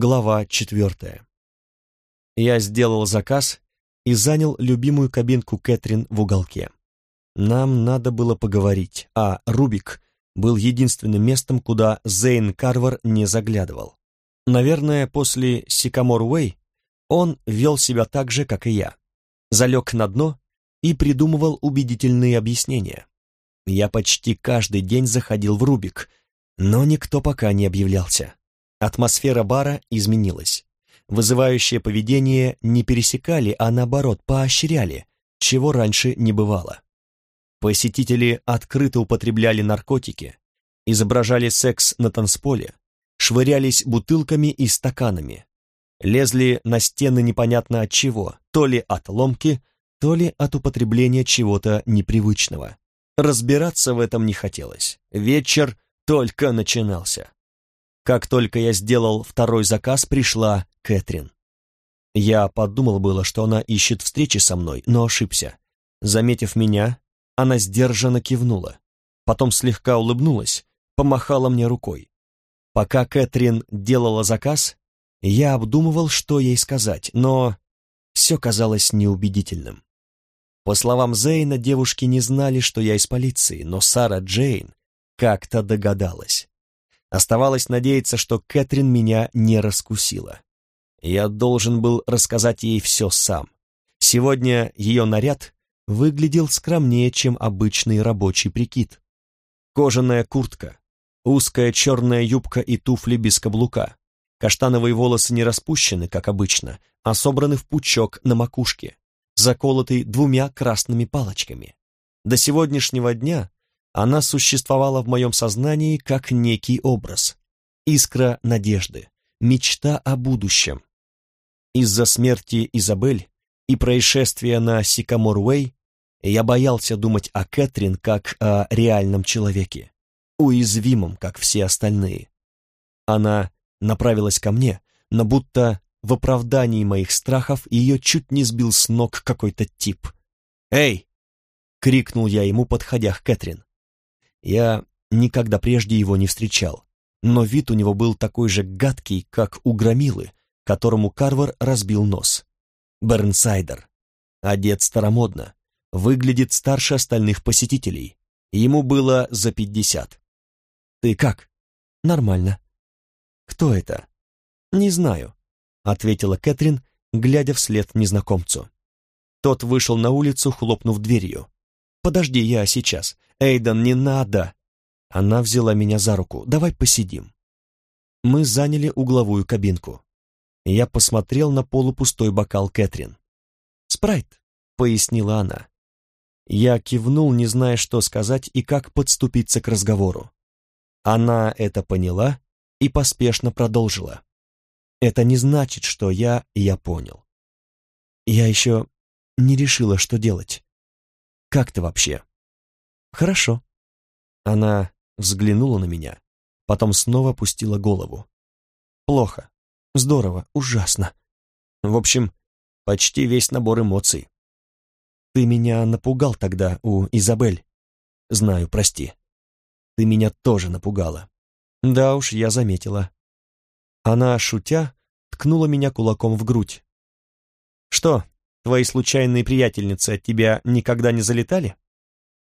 Глава четвертая. Я сделал заказ и занял любимую кабинку Кэтрин в уголке. Нам надо было поговорить, а Рубик был единственным местом, куда Зейн Карвар не заглядывал. Наверное, после Сикамор Уэй он вел себя так же, как и я. Залег на дно и придумывал убедительные объяснения. Я почти каждый день заходил в Рубик, но никто пока не объявлялся. Атмосфера бара изменилась. Вызывающее поведение не пересекали, а наоборот поощряли, чего раньше не бывало. Посетители открыто употребляли наркотики, изображали секс на танцполе, швырялись бутылками и стаканами, лезли на стены непонятно от чего, то ли от ломки, то ли от употребления чего-то непривычного. Разбираться в этом не хотелось. Вечер только начинался. Как только я сделал второй заказ, пришла Кэтрин. Я подумал было, что она ищет встречи со мной, но ошибся. Заметив меня, она сдержанно кивнула, потом слегка улыбнулась, помахала мне рукой. Пока Кэтрин делала заказ, я обдумывал, что ей сказать, но все казалось неубедительным. По словам Зейна, девушки не знали, что я из полиции, но Сара Джейн как-то догадалась. Оставалось надеяться, что Кэтрин меня не раскусила. Я должен был рассказать ей все сам. Сегодня ее наряд выглядел скромнее, чем обычный рабочий прикид. Кожаная куртка, узкая черная юбка и туфли без каблука. Каштановые волосы не распущены, как обычно, а собраны в пучок на макушке, заколотый двумя красными палочками. До сегодняшнего дня она существовала в моем сознании как некий образ, искра надежды, мечта о будущем. Из-за смерти Изабель и происшествия на Сикамор-Уэй я боялся думать о Кэтрин как о реальном человеке, уязвимом, как все остальные. Она направилась ко мне, но будто в оправдании моих страхов ее чуть не сбил с ног какой-то тип. «Эй!» — крикнул я ему, подходя к Кэтрин. Я никогда прежде его не встречал, но вид у него был такой же гадкий, как у громилы, которому Карвар разбил нос. Бернсайдер. Одет старомодно, выглядит старше остальных посетителей. Ему было за пятьдесят. «Ты как?» «Нормально». «Кто это?» «Не знаю», — ответила Кэтрин, глядя вслед незнакомцу. Тот вышел на улицу, хлопнув дверью. «Подожди, я сейчас. Эйден, не надо!» Она взяла меня за руку. «Давай посидим». Мы заняли угловую кабинку. Я посмотрел на полупустой бокал Кэтрин. «Спрайт», — пояснила она. Я кивнул, не зная, что сказать и как подступиться к разговору. Она это поняла и поспешно продолжила. Это не значит, что я... я понял. Я еще не решила, что делать. Как ты вообще?» «Хорошо». Она взглянула на меня, потом снова опустила голову. «Плохо. Здорово. Ужасно. В общем, почти весь набор эмоций. Ты меня напугал тогда у Изабель. Знаю, прости. Ты меня тоже напугала. Да уж, я заметила. Она, шутя, ткнула меня кулаком в грудь. Что, Твои случайные приятельницы от тебя никогда не залетали?»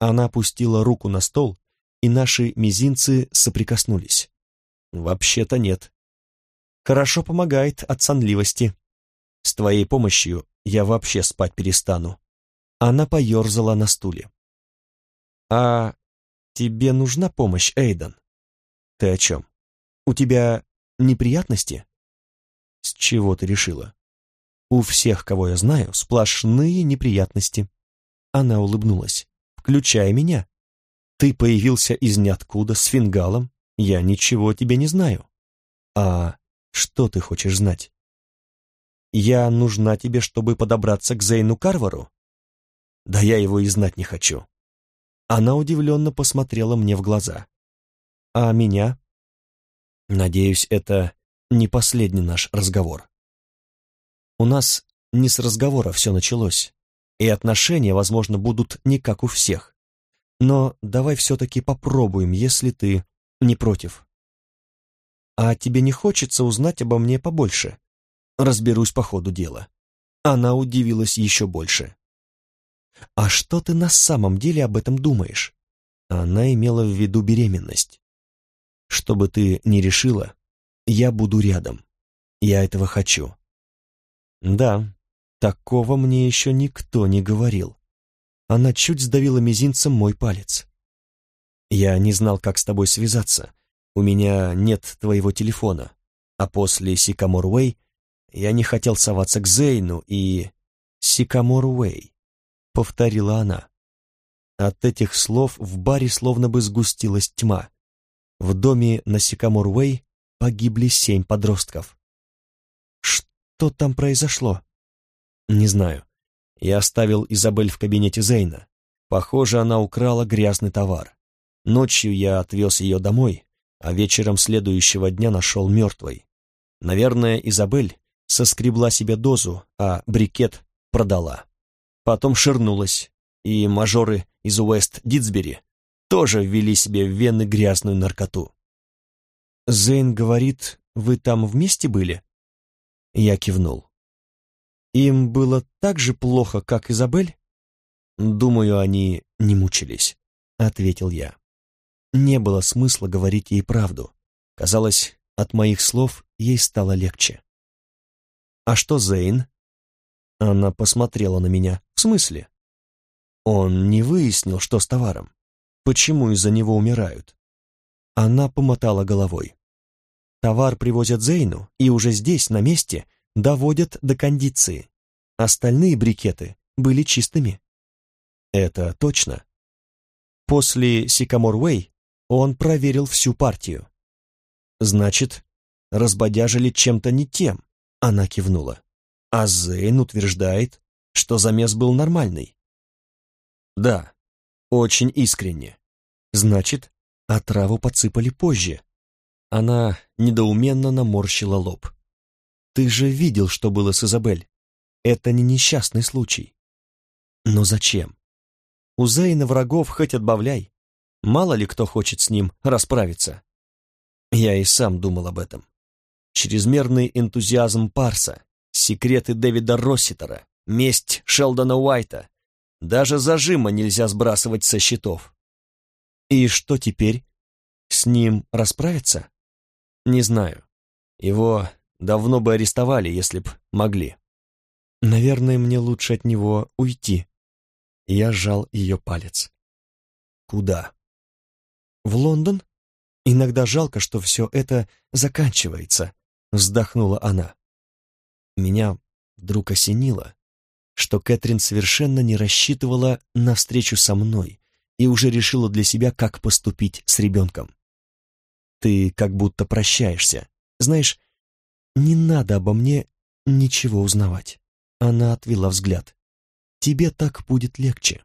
Она опустила руку на стол, и наши мизинцы соприкоснулись. «Вообще-то нет. Хорошо помогает от сонливости. С твоей помощью я вообще спать перестану». Она поерзала на стуле. «А тебе нужна помощь, Эйден?» «Ты о чем? У тебя неприятности?» «С чего ты решила?» У всех, кого я знаю, сплошные неприятности. Она улыбнулась. Включая меня. Ты появился из ниоткуда с фингалом. Я ничего тебе не знаю. А что ты хочешь знать? Я нужна тебе, чтобы подобраться к Зейну Карвару? Да я его и знать не хочу. Она удивленно посмотрела мне в глаза. А меня? Надеюсь, это не последний наш разговор. У нас не с разговора все началось, и отношения, возможно, будут не как у всех. Но давай все-таки попробуем, если ты не против. «А тебе не хочется узнать обо мне побольше?» «Разберусь по ходу дела». Она удивилась еще больше. «А что ты на самом деле об этом думаешь?» Она имела в виду беременность. «Что бы ты ни решила, я буду рядом. Я этого хочу». «Да, такого мне еще никто не говорил». Она чуть сдавила мизинцем мой палец. «Я не знал, как с тобой связаться. У меня нет твоего телефона. А после Сикамор Уэй я не хотел соваться к Зейну и... Сикамор Уэй», — повторила она. От этих слов в баре словно бы сгустилась тьма. В доме на Сикамор Уэй погибли семь подростков. Что там произошло? Не знаю. Я оставил Изабель в кабинете Зейна. Похоже, она украла грязный товар. Ночью я отвез ее домой, а вечером следующего дня нашел мертвой. Наверное, Изабель соскребла себе дозу, а брикет продала. Потом ширнулась, и мажоры из Уэст-Дитсбери тоже ввели себе в вены грязную наркоту. «Зейн говорит, вы там вместе были?» Я кивнул. Им было так же плохо, как Изабель? Думаю, они не мучились, ответил я. Не было смысла говорить ей правду. Казалось, от моих слов ей стало легче. А что Зейн? Она посмотрела на меня. В смысле? Он не выяснил, что с товаром. Почему из-за него умирают? Она помотала головой. Товар привозят Зейну, и уже здесь, на месте, доводят до кондиции. Остальные брикеты были чистыми. Это точно. После Сикамор Уэй он проверил всю партию. Значит, разбодяжили чем-то не тем, она кивнула. А Зейн утверждает, что замес был нормальный. Да, очень искренне. Значит, отраву подсыпали позже. Она недоуменно наморщила лоб. Ты же видел, что было с Изабель. Это не несчастный случай. Но зачем? У Зейна врагов хоть отбавляй. Мало ли кто хочет с ним расправиться. Я и сам думал об этом. Чрезмерный энтузиазм Парса, секреты Дэвида Росситера, месть Шелдона Уайта. Даже зажима нельзя сбрасывать со счетов. И что теперь? С ним расправиться? Не знаю. Его Давно бы арестовали, если б могли. Наверное, мне лучше от него уйти. Я сжал ее палец. Куда? В Лондон? Иногда жалко, что все это заканчивается, вздохнула она. Меня вдруг осенило, что Кэтрин совершенно не рассчитывала на встречу со мной и уже решила для себя, как поступить с ребенком. Ты как будто прощаешься. Знаешь, «Не надо обо мне ничего узнавать». Она отвела взгляд. «Тебе так будет легче».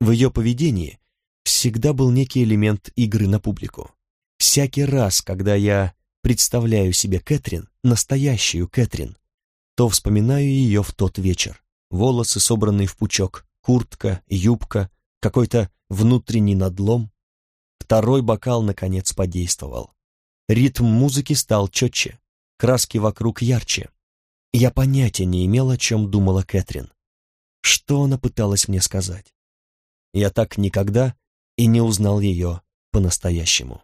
В ее поведении всегда был некий элемент игры на публику. Всякий раз, когда я представляю себе Кэтрин, настоящую Кэтрин, то вспоминаю ее в тот вечер. Волосы, собранные в пучок, куртка, юбка, какой-то внутренний надлом. Второй бокал, наконец, подействовал. Ритм музыки стал четче краски вокруг ярче. Я понятия не имел, о чем думала Кэтрин. Что она пыталась мне сказать? Я так никогда и не узнал ее по-настоящему.